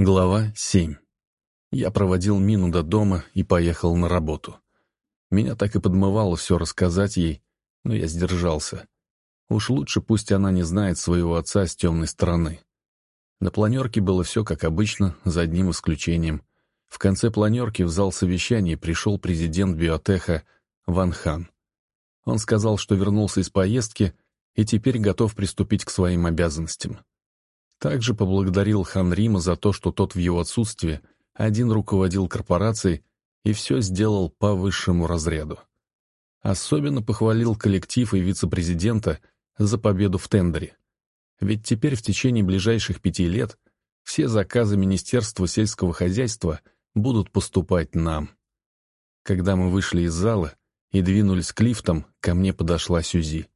Глава 7. Я проводил Мину до дома и поехал на работу. Меня так и подмывало все рассказать ей, но я сдержался. Уж лучше пусть она не знает своего отца с темной стороны. На планерке было все как обычно, за одним исключением. В конце планерки в зал совещаний пришел президент биотеха Ван Хан. Он сказал, что вернулся из поездки и теперь готов приступить к своим обязанностям. Также поблагодарил хан Рима за то, что тот в его отсутствие один руководил корпорацией и все сделал по высшему разряду. Особенно похвалил коллектив и вице-президента за победу в тендере. Ведь теперь в течение ближайших пяти лет все заказы Министерства сельского хозяйства будут поступать нам. Когда мы вышли из зала и двинулись к лифтам, ко мне подошла Сюзи.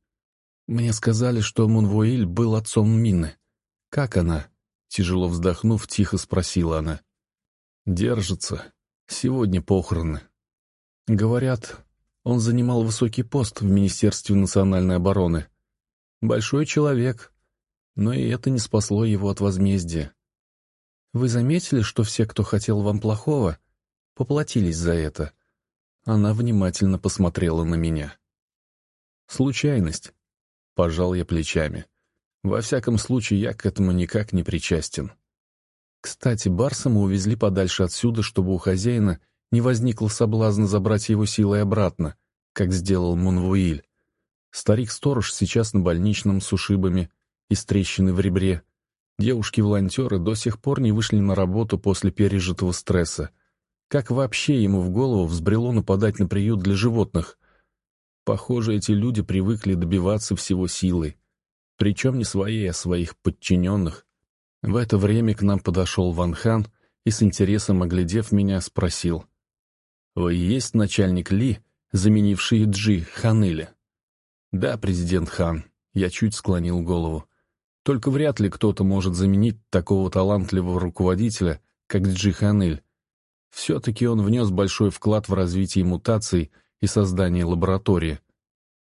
Мне сказали, что Мунвуиль был отцом Мины. «Как она?» — тяжело вздохнув, тихо спросила она. «Держится. Сегодня похороны». Говорят, он занимал высокий пост в Министерстве национальной обороны. Большой человек, но и это не спасло его от возмездия. Вы заметили, что все, кто хотел вам плохого, поплатились за это? Она внимательно посмотрела на меня. Случайность. Пожал я плечами. Во всяком случае, я к этому никак не причастен. Кстати, Барса мы увезли подальше отсюда, чтобы у хозяина не возникло соблазна забрать его силой обратно, как сделал Мунвуиль. Старик-сторож сейчас на больничном с ушибами и с трещины в ребре. Девушки-волонтеры до сих пор не вышли на работу после пережитого стресса. Как вообще ему в голову взбрело нападать на приют для животных? Похоже, эти люди привыкли добиваться всего силой причем не своей, а своих подчиненных. В это время к нам подошел Ван Хан и с интересом, оглядев меня, спросил. «Вы есть начальник Ли, заменивший Джи Ханыля?» «Да, президент Хан», — я чуть склонил голову. «Только вряд ли кто-то может заменить такого талантливого руководителя, как Джи Ханыль. Все-таки он внес большой вклад в развитие мутаций и создание лаборатории.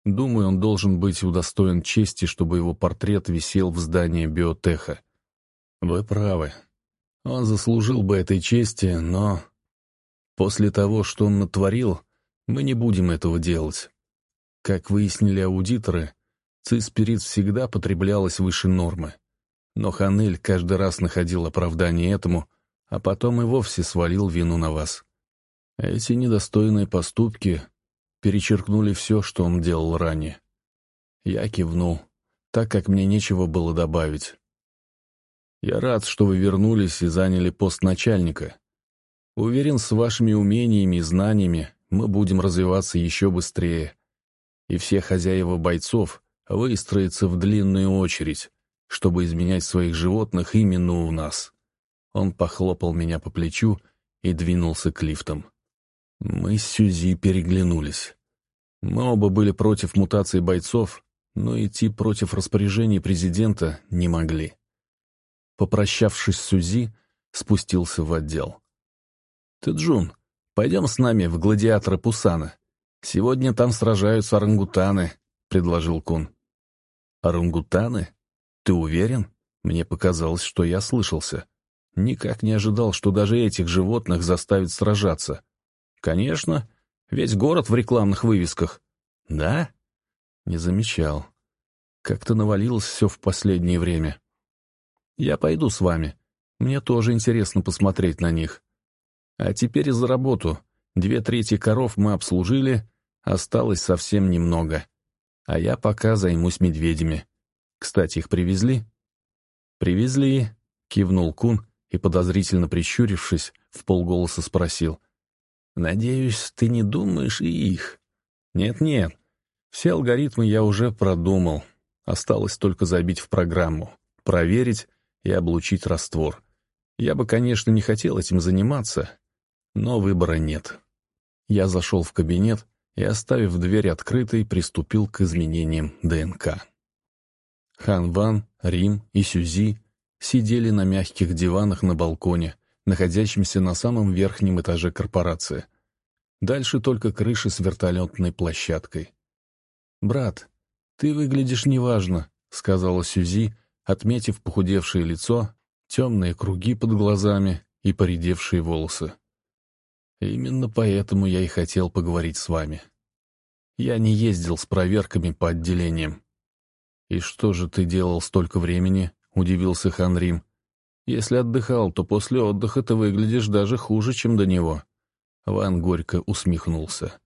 Думаю, он должен быть удостоен чести, чтобы его портрет висел в здании биотеха. Вы правы. Он заслужил бы этой чести, но... После того, что он натворил, мы не будем этого делать. Как выяснили аудиторы, циспирит всегда потреблялась выше нормы. Но Ханель каждый раз находил оправдание этому, а потом и вовсе свалил вину на вас. Эти недостойные поступки перечеркнули все, что он делал ранее. Я кивнул, так как мне нечего было добавить. «Я рад, что вы вернулись и заняли пост начальника. Уверен, с вашими умениями и знаниями мы будем развиваться еще быстрее. И все хозяева бойцов выстроятся в длинную очередь, чтобы изменять своих животных именно у нас». Он похлопал меня по плечу и двинулся к лифтам. Мы с Сюзи переглянулись. Мы оба были против мутации бойцов, но идти против распоряжений президента не могли. Попрощавшись с Сюзи, спустился в отдел. «Ты, Джун, пойдем с нами в гладиаторы Пусана. Сегодня там сражаются орангутаны», — предложил Кун. «Орангутаны? Ты уверен?» Мне показалось, что я слышался. Никак не ожидал, что даже этих животных заставят сражаться. «Конечно. Весь город в рекламных вывесках». «Да?» «Не замечал. Как-то навалилось все в последнее время». «Я пойду с вами. Мне тоже интересно посмотреть на них. А теперь за работу. Две трети коров мы обслужили, осталось совсем немного. А я пока займусь медведями. Кстати, их привезли?» «Привезли», — кивнул Кун и, подозрительно прищурившись, в полголоса спросил — Надеюсь, ты не думаешь и их. Нет-нет, все алгоритмы я уже продумал. Осталось только забить в программу, проверить и облучить раствор. Я бы, конечно, не хотел этим заниматься, но выбора нет. Я зашел в кабинет и, оставив дверь открытой, приступил к изменениям ДНК. Хан Ван, Рим и Сюзи сидели на мягких диванах на балконе, находящемся на самом верхнем этаже корпорации. Дальше только крыша с вертолетной площадкой. «Брат, ты выглядишь неважно», — сказала Сюзи, отметив похудевшее лицо, темные круги под глазами и поредевшие волосы. Именно поэтому я и хотел поговорить с вами. Я не ездил с проверками по отделениям. «И что же ты делал столько времени?» — удивился Ханрим. «Если отдыхал, то после отдыха ты выглядишь даже хуже, чем до него». Ван горько усмехнулся.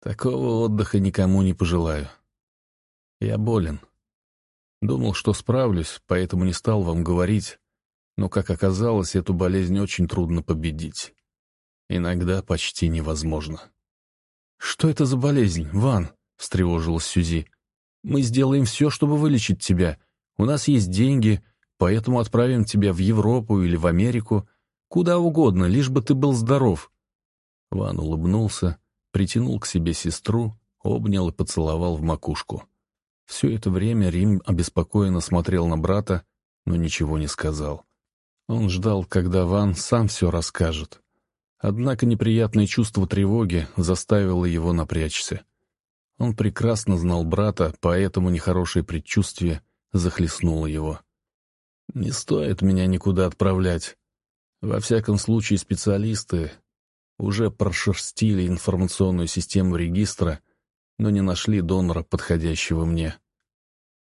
«Такого отдыха никому не пожелаю. Я болен. Думал, что справлюсь, поэтому не стал вам говорить, но, как оказалось, эту болезнь очень трудно победить. Иногда почти невозможно». «Что это за болезнь, Ван?» — встревожилась Сюзи. «Мы сделаем все, чтобы вылечить тебя. У нас есть деньги, поэтому отправим тебя в Европу или в Америку. Куда угодно, лишь бы ты был здоров». Ван улыбнулся, притянул к себе сестру, обнял и поцеловал в макушку. Все это время Рим обеспокоенно смотрел на брата, но ничего не сказал. Он ждал, когда Ван сам все расскажет. Однако неприятное чувство тревоги заставило его напрячься. Он прекрасно знал брата, поэтому нехорошее предчувствие захлестнуло его. «Не стоит меня никуда отправлять. Во всяком случае, специалисты уже прошерстили информационную систему регистра, но не нашли донора, подходящего мне».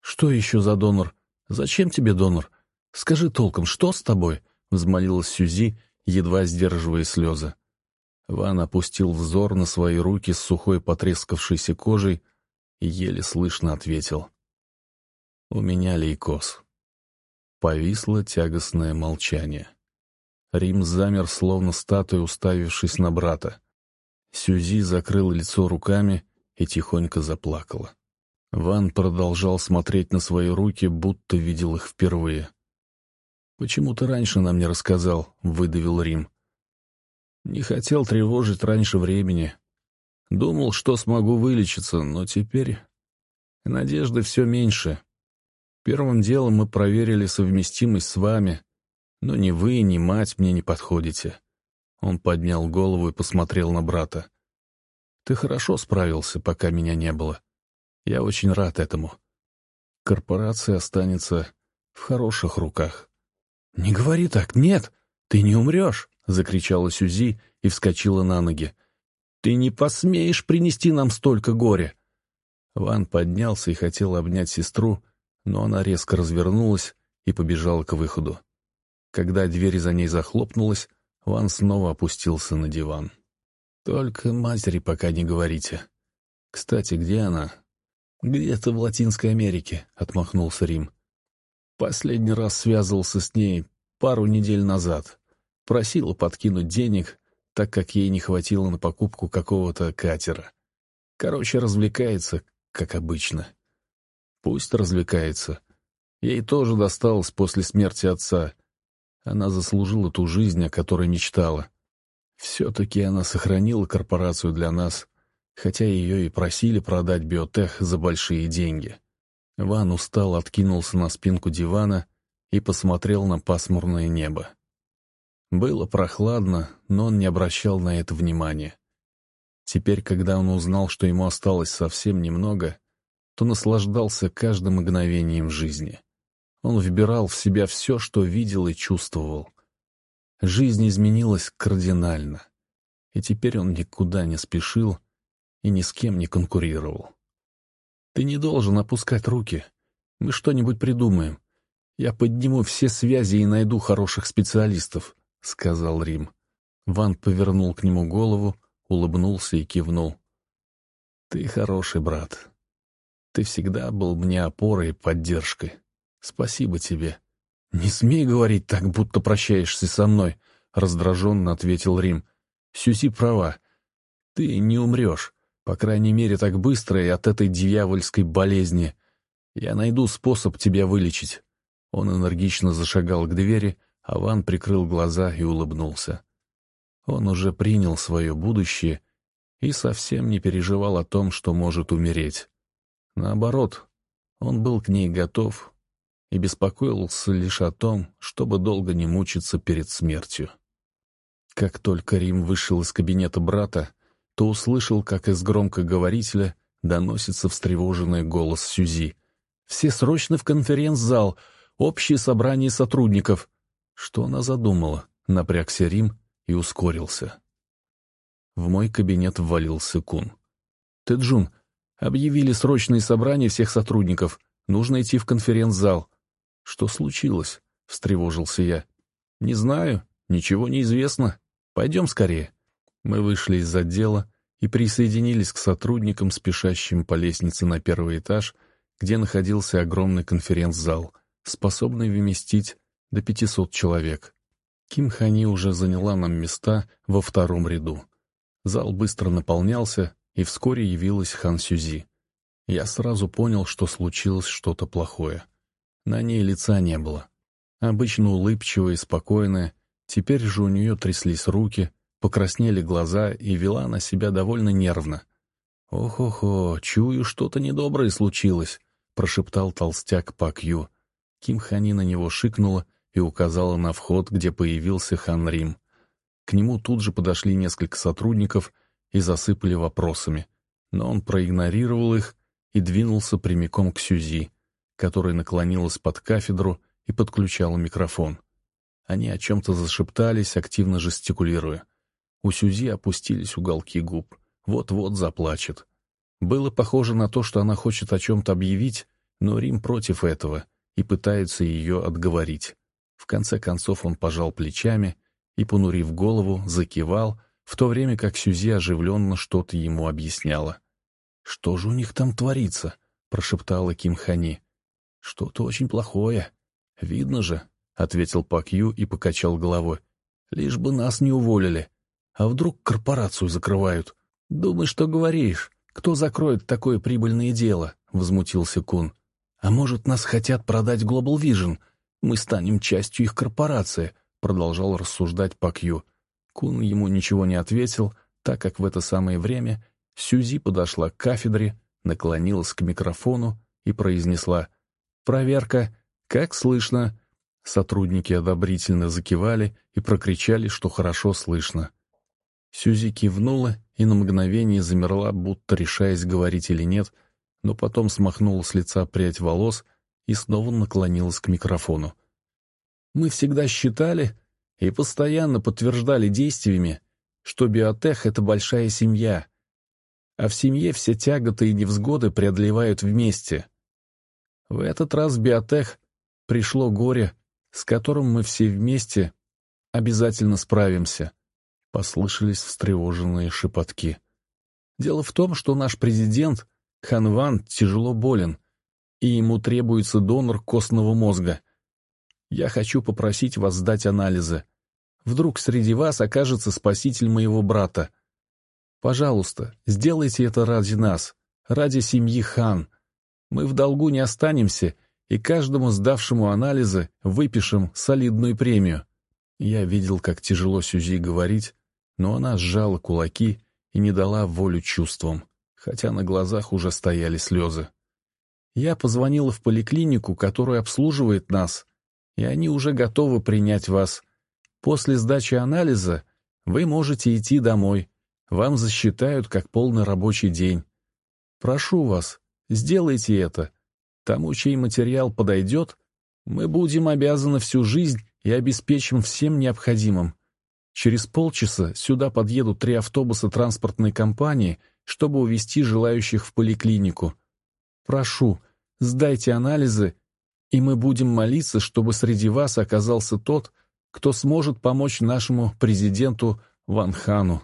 «Что еще за донор? Зачем тебе донор? Скажи толком, что с тобой?» — взмолилась Сюзи, едва сдерживая слезы. Ван опустил взор на свои руки с сухой потрескавшейся кожей и еле слышно ответил. «У меня лейкоз». Повисло тягостное молчание. Рим замер, словно статуя, уставившись на брата. Сюзи закрыла лицо руками и тихонько заплакала. Ван продолжал смотреть на свои руки, будто видел их впервые. «Почему ты раньше нам не рассказал?» — выдавил Рим. «Не хотел тревожить раньше времени. Думал, что смогу вылечиться, но теперь надежды все меньше. Первым делом мы проверили совместимость с вами, но ни вы, ни мать мне не подходите». Он поднял голову и посмотрел на брата. «Ты хорошо справился, пока меня не было. Я очень рад этому. Корпорация останется в хороших руках». «Не говори так, нет! Ты не умрешь!» — закричала Сюзи и вскочила на ноги. «Ты не посмеешь принести нам столько горя!» Ван поднялся и хотел обнять сестру, но она резко развернулась и побежала к выходу. Когда дверь за ней захлопнулась, Ван снова опустился на диван. «Только матери пока не говорите. Кстати, где она?» «Где-то в Латинской Америке», — отмахнулся Рим. Последний раз связывался с ней пару недель назад. Просила подкинуть денег, так как ей не хватило на покупку какого-то катера. Короче, развлекается, как обычно. Пусть развлекается. Ей тоже досталось после смерти отца. Она заслужила ту жизнь, о которой мечтала. Все-таки она сохранила корпорацию для нас, хотя ее и просили продать биотех за большие деньги. Ван устал откинулся на спинку дивана и посмотрел на пасмурное небо. Было прохладно, но он не обращал на это внимания. Теперь, когда он узнал, что ему осталось совсем немного, то наслаждался каждым мгновением жизни. Он вбирал в себя все, что видел и чувствовал. Жизнь изменилась кардинально, и теперь он никуда не спешил и ни с кем не конкурировал. Ты не должен опускать руки. Мы что-нибудь придумаем. Я подниму все связи и найду хороших специалистов», — сказал Рим. Ван повернул к нему голову, улыбнулся и кивнул. «Ты хороший брат. Ты всегда был мне опорой и поддержкой. Спасибо тебе». «Не смей говорить так, будто прощаешься со мной», — раздраженно ответил Рим. «Сюзи права. Ты не умрешь. По крайней мере, так быстро и от этой дьявольской болезни. Я найду способ тебя вылечить». Он энергично зашагал к двери, а Ван прикрыл глаза и улыбнулся. Он уже принял свое будущее и совсем не переживал о том, что может умереть. Наоборот, он был к ней готов и беспокоился лишь о том, чтобы долго не мучиться перед смертью. Как только Рим вышел из кабинета брата, то услышал, как из громкоговорителя доносится встревоженный голос Сюзи. «Все срочно в конференц-зал! Общее собрание сотрудников!» Что она задумала? Напрягся Рим и ускорился. В мой кабинет ввалился Кун. «Тэджун, объявили срочные собрания всех сотрудников. Нужно идти в конференц-зал». «Что случилось?» — встревожился я. «Не знаю. Ничего не известно. Пойдем скорее». Мы вышли из отдела и присоединились к сотрудникам, спешащим по лестнице на первый этаж, где находился огромный конференц-зал, способный вместить до 500 человек. Ким Хани уже заняла нам места во втором ряду. Зал быстро наполнялся, и вскоре явилась Хан Сюзи. Я сразу понял, что случилось что-то плохое. На ней лица не было. Обычно улыбчивая и спокойная, теперь же у нее тряслись руки, покраснели глаза и вела она себя довольно нервно. «Ох-охо, чую, что-то недоброе случилось», — прошептал толстяк Пак Ю. Ким Хани на него шикнула и указала на вход, где появился Хан Рим. К нему тут же подошли несколько сотрудников и засыпали вопросами, но он проигнорировал их и двинулся прямиком к Сюзи, которая наклонилась под кафедру и подключала микрофон. Они о чем-то зашептались, активно жестикулируя. У Сюзи опустились уголки губ. Вот-вот заплачет. Было похоже на то, что она хочет о чем-то объявить, но Рим против этого и пытается ее отговорить. В конце концов он пожал плечами и, понурив голову, закивал, в то время как Сюзи оживленно что-то ему объясняла. «Что же у них там творится?» — прошептала Ким Хани. «Что-то очень плохое. Видно же», — ответил Пак Ю и покачал головой. «Лишь бы нас не уволили. А вдруг корпорацию закрывают?» «Думай, что говоришь. Кто закроет такое прибыльное дело?» — возмутился Кун. «А может, нас хотят продать Global Vision? Мы станем частью их корпорации», продолжал рассуждать Пакью. Кун ему ничего не ответил, так как в это самое время Сюзи подошла к кафедре, наклонилась к микрофону и произнесла «Проверка. Как слышно?» Сотрудники одобрительно закивали и прокричали, что хорошо слышно. Сюзи кивнула и на мгновение замерла, будто решаясь говорить или нет, но потом смахнула с лица прядь волос и снова наклонилась к микрофону. Мы всегда считали и постоянно подтверждали действиями, что биотех — это большая семья, а в семье все тяготы и невзгоды преодолевают вместе. В этот раз биотех пришло горе, с которым мы все вместе обязательно справимся. Послышались встревоженные шепотки. Дело в том, что наш президент Ханван тяжело болен, и ему требуется донор костного мозга — я хочу попросить вас сдать анализы. Вдруг среди вас окажется спаситель моего брата. Пожалуйста, сделайте это ради нас, ради семьи Хан. Мы в долгу не останемся, и каждому сдавшему анализы выпишем солидную премию. Я видел, как тяжело Сюзи говорить, но она сжала кулаки и не дала волю чувствам, хотя на глазах уже стояли слезы. Я позвонила в поликлинику, которая обслуживает нас, и они уже готовы принять вас. После сдачи анализа вы можете идти домой. Вам засчитают как полный рабочий день. Прошу вас, сделайте это. Тому, чей материал подойдет, мы будем обязаны всю жизнь и обеспечим всем необходимым. Через полчаса сюда подъедут три автобуса транспортной компании, чтобы увезти желающих в поликлинику. Прошу, сдайте анализы и мы будем молиться, чтобы среди вас оказался тот, кто сможет помочь нашему президенту Ван Хану».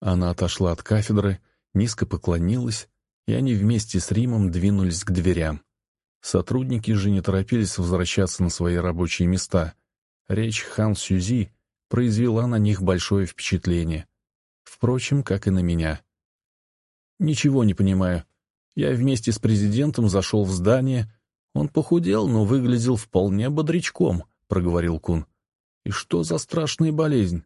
Она отошла от кафедры, низко поклонилась, и они вместе с Римом двинулись к дверям. Сотрудники же не торопились возвращаться на свои рабочие места. Речь Хан Сюзи произвела на них большое впечатление. Впрочем, как и на меня. «Ничего не понимаю. Я вместе с президентом зашел в здание, «Он похудел, но выглядел вполне бодрячком», — проговорил Кун. «И что за страшная болезнь?»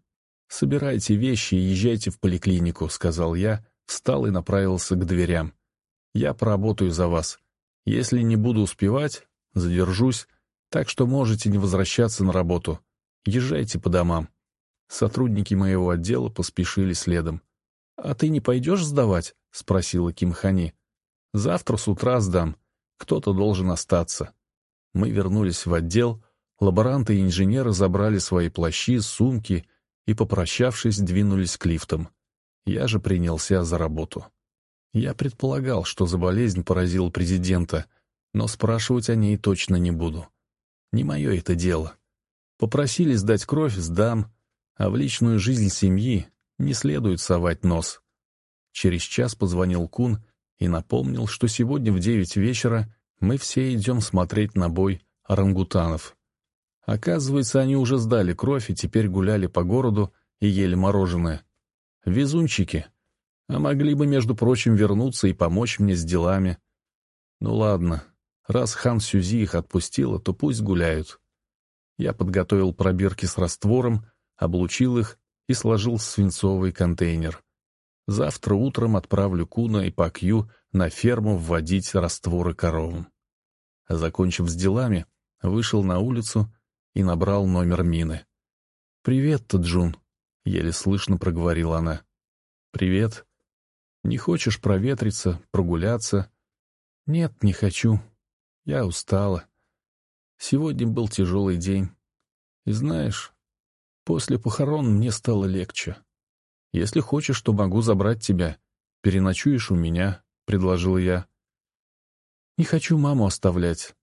«Собирайте вещи и езжайте в поликлинику», — сказал я, встал и направился к дверям. «Я поработаю за вас. Если не буду успевать, задержусь, так что можете не возвращаться на работу. Езжайте по домам». Сотрудники моего отдела поспешили следом. «А ты не пойдешь сдавать?» — спросила Кимхани. «Завтра с утра сдам. Кто-то должен остаться. Мы вернулись в отдел. Лаборанты и инженеры забрали свои плащи, сумки и, попрощавшись, двинулись к лифтам. Я же принялся за работу. Я предполагал, что за болезнь поразил президента, но спрашивать о ней точно не буду. Не мое это дело. Попросили сдать кровь, сдам, а в личную жизнь семьи не следует совать нос. Через час позвонил Кун и напомнил, что сегодня в девять вечера мы все идем смотреть на бой орангутанов. Оказывается, они уже сдали кровь и теперь гуляли по городу и ели мороженое. Везунчики. А могли бы, между прочим, вернуться и помочь мне с делами. Ну ладно, раз хан Сюзи их отпустила, то пусть гуляют. Я подготовил пробирки с раствором, облучил их и сложил свинцовый контейнер. Завтра утром отправлю Куна и Пакью на ферму вводить растворы коровам. Закончив с делами, вышел на улицу и набрал номер Мины. «Привет, Таджун», — еле слышно проговорила она. «Привет. Не хочешь проветриться, прогуляться?» «Нет, не хочу. Я устала. Сегодня был тяжелый день. И знаешь, после похорон мне стало легче. Если хочешь, то могу забрать тебя. Переночуешь у меня», — предложил я. «Не хочу маму оставлять».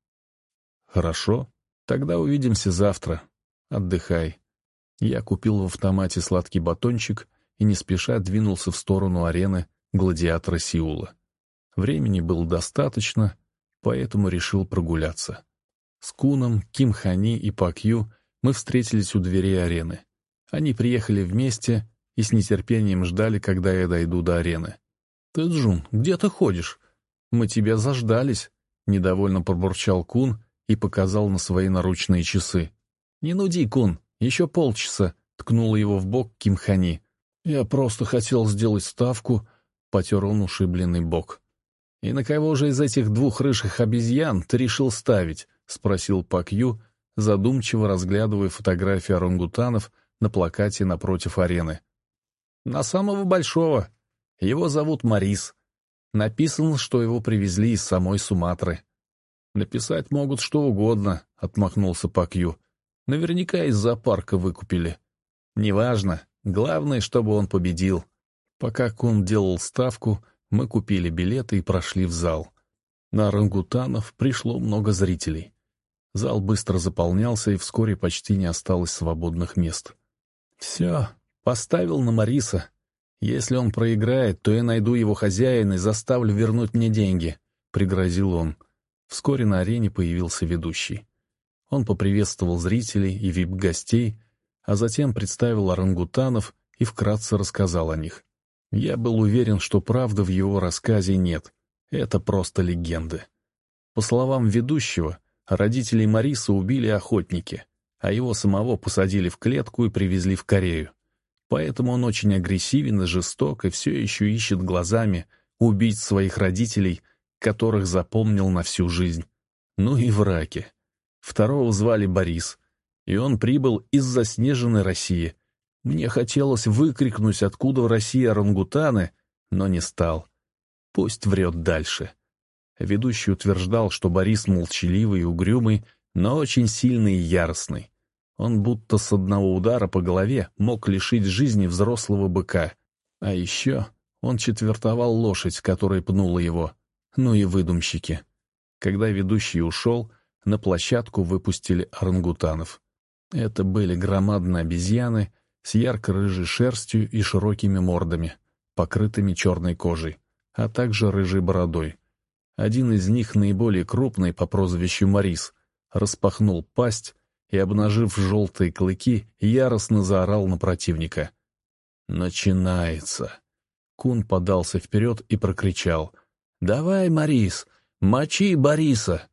«Хорошо. Тогда увидимся завтра. Отдыхай». Я купил в автомате сладкий батончик и не спеша двинулся в сторону арены гладиатора Сеула. Времени было достаточно, поэтому решил прогуляться. С Куном, Ким Хани и Пакью мы встретились у дверей арены. Они приехали вместе и с нетерпением ждали, когда я дойду до арены. «Ты, Джун, где ты ходишь? Мы тебя заждались», — недовольно пробурчал Кун и показал на свои наручные часы. «Не нуди, Кун, еще полчаса», — ткнула его в бок Кимхани. «Я просто хотел сделать ставку», — потер он ушибленный бок. «И на кого же из этих двух рыжих обезьян ты решил ставить?» — спросил Пакью, задумчиво разглядывая фотографии орангутанов на плакате напротив арены. «На самого большого. Его зовут Марис. Написано, что его привезли из самой Суматры». «Написать могут что угодно», — отмахнулся Пакью. Наверняка из зоопарка выкупили. Неважно, главное, чтобы он победил. Пока Кун делал ставку, мы купили билеты и прошли в зал. На орангутанов пришло много зрителей. Зал быстро заполнялся, и вскоре почти не осталось свободных мест. «Все, поставил на Мариса. Если он проиграет, то я найду его хозяина и заставлю вернуть мне деньги», — пригрозил он. Вскоре на арене появился ведущий. Он поприветствовал зрителей и вип-гостей, а затем представил орангутанов и вкратце рассказал о них. Я был уверен, что правды в его рассказе нет. Это просто легенды. По словам ведущего, родителей Мариса убили охотники, а его самого посадили в клетку и привезли в Корею. Поэтому он очень агрессивен и жесток и все еще ищет глазами убить своих родителей, которых запомнил на всю жизнь. Ну и враки. Второго звали Борис, и он прибыл из заснеженной России. Мне хотелось выкрикнуть, откуда в России орангутаны, но не стал. Пусть врет дальше. Ведущий утверждал, что Борис молчаливый и угрюмый, но очень сильный и яростный. Он будто с одного удара по голове мог лишить жизни взрослого быка. А еще он четвертовал лошадь, которая пнула его. Ну и выдумщики. Когда ведущий ушел, на площадку выпустили орангутанов. Это были громадные обезьяны с ярко-рыжей шерстью и широкими мордами, покрытыми черной кожей, а также рыжей бородой. Один из них, наиболее крупный по прозвищу Морис, распахнул пасть и, обнажив желтые клыки, яростно заорал на противника. «Начинается!» Кун подался вперед и прокричал. «Давай, Морис, мочи Бориса!»